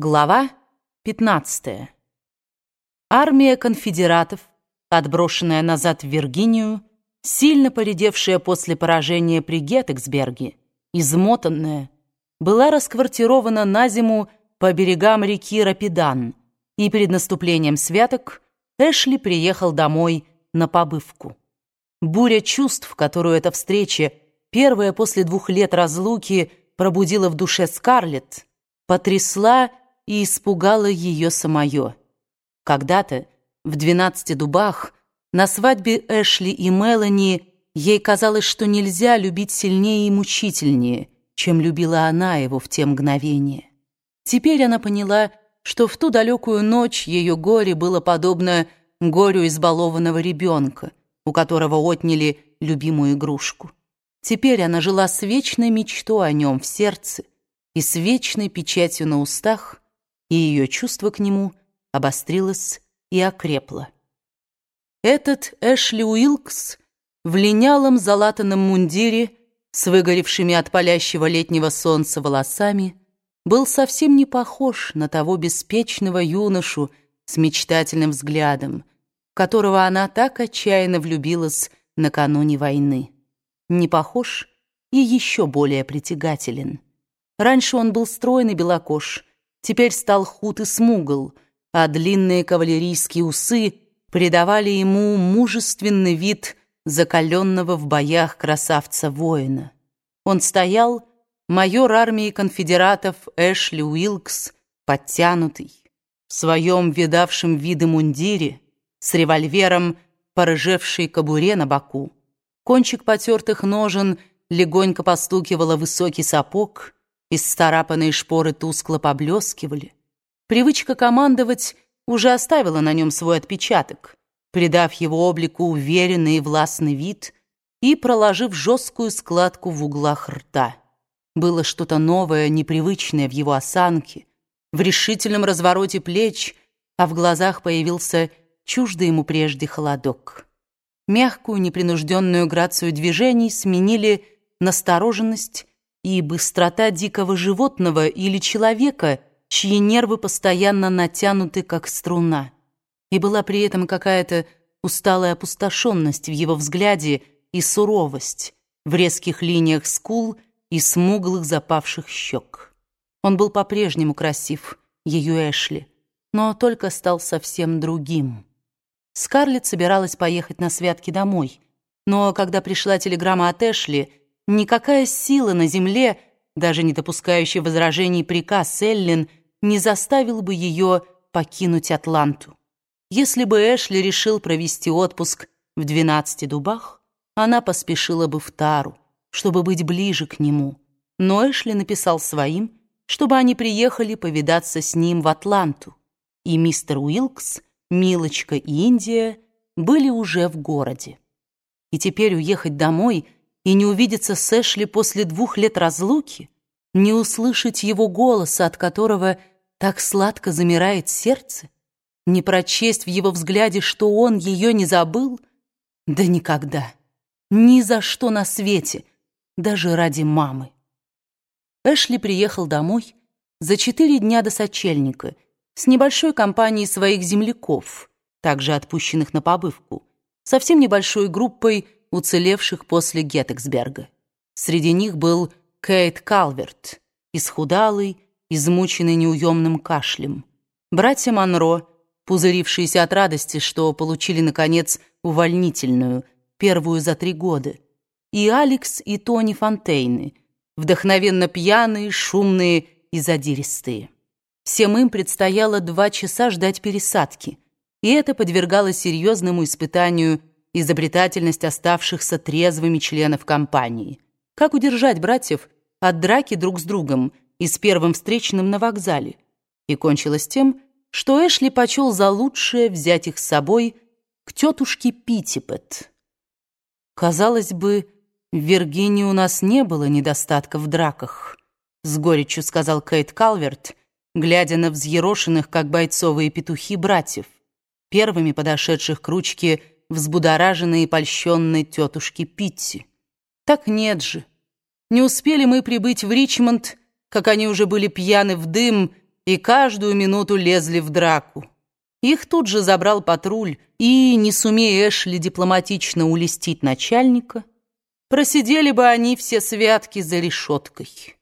Глава 15. Армия конфедератов, отброшенная назад в Виргинию, сильно поредевшая после поражения при Геттексберге, измотанная, была расквартирована на зиму по берегам реки Рапидан, и перед наступлением святок Эшли приехал домой на побывку. Буря чувств, которую эта встреча, первая после двух лет разлуки, пробудила в душе Скарлетт, потрясла и испугала ее самое. Когда-то, в «Двенадцати дубах», на свадьбе Эшли и Мелани ей казалось, что нельзя любить сильнее и мучительнее, чем любила она его в те мгновения. Теперь она поняла, что в ту далекую ночь ее горе было подобно горю избалованного ребенка, у которого отняли любимую игрушку. Теперь она жила с вечной мечтой о нем в сердце и с вечной печатью на устах, и ее чувство к нему обострилось и окрепло. Этот Эшли Уилкс в линялом залатанном мундире с выгоревшими от палящего летнего солнца волосами был совсем не похож на того беспечного юношу с мечтательным взглядом, которого она так отчаянно влюбилась накануне войны. Не похож и еще более притягателен. Раньше он был стройный белокож, теперь стал худ и смугл, а длинные кавалерийские усы придавали ему мужественный вид закаленного в боях красавца-воина. Он стоял, майор армии конфедератов Эшли Уилкс, подтянутый, в своем видавшем виды мундире, с револьвером, порыжевшей кобуре на боку. Кончик потертых ножен легонько постукивало высокий сапог — Исцарапанные шпоры тускло поблескивали. Привычка командовать уже оставила на нем свой отпечаток, придав его облику уверенный и властный вид и проложив жесткую складку в углах рта. Было что-то новое, непривычное в его осанке, в решительном развороте плеч, а в глазах появился чуждый ему прежде холодок. Мягкую, непринужденную грацию движений сменили настороженность и быстрота дикого животного или человека, чьи нервы постоянно натянуты, как струна. И была при этом какая-то усталая опустошенность в его взгляде и суровость в резких линиях скул и смуглых запавших щек. Он был по-прежнему красив, ее Эшли, но только стал совсем другим. Скарлетт собиралась поехать на святки домой, но когда пришла телеграмма от Эшли, Никакая сила на земле, даже не допускающая возражений приказ Эллен, не заставил бы ее покинуть Атланту. Если бы Эшли решил провести отпуск в двенадцати дубах, она поспешила бы в Тару, чтобы быть ближе к нему. Но Эшли написал своим, чтобы они приехали повидаться с ним в Атланту. И мистер Уилкс, Милочка и Индия были уже в городе. И теперь уехать домой — и не увидеться с Эшли после двух лет разлуки, не услышать его голоса, от которого так сладко замирает сердце, не прочесть в его взгляде, что он ее не забыл, да никогда, ни за что на свете, даже ради мамы. Эшли приехал домой за четыре дня до сочельника с небольшой компанией своих земляков, также отпущенных на побывку, совсем небольшой группой уцелевших после Геттексберга. Среди них был Кейт Калверт, исхудалый, измученный неуемным кашлем. Братья Монро, пузырившиеся от радости, что получили, наконец, увольнительную, первую за три года. И Алекс и Тони Фонтейны, вдохновенно пьяные, шумные и задиристые. Всем им предстояло два часа ждать пересадки, и это подвергало серьезному испытанию изобретательность оставшихся трезвыми членов компании. Как удержать братьев от драки друг с другом и с первым встречным на вокзале? И кончилось тем, что Эшли почел за лучшее взять их с собой к тетушке Питтипет. Казалось бы, в Виргинии у нас не было недостатка в драках, с горечью сказал Кейт Калверт, глядя на взъерошенных, как бойцовые петухи, братьев, первыми подошедших к ручке взбудораженной и польщенной тетушки Питти. Так нет же. Не успели мы прибыть в Ричмонд, как они уже были пьяны в дым и каждую минуту лезли в драку. Их тут же забрал патруль, и, не сумея Эшли дипломатично улестить начальника, просидели бы они все святки за решеткой.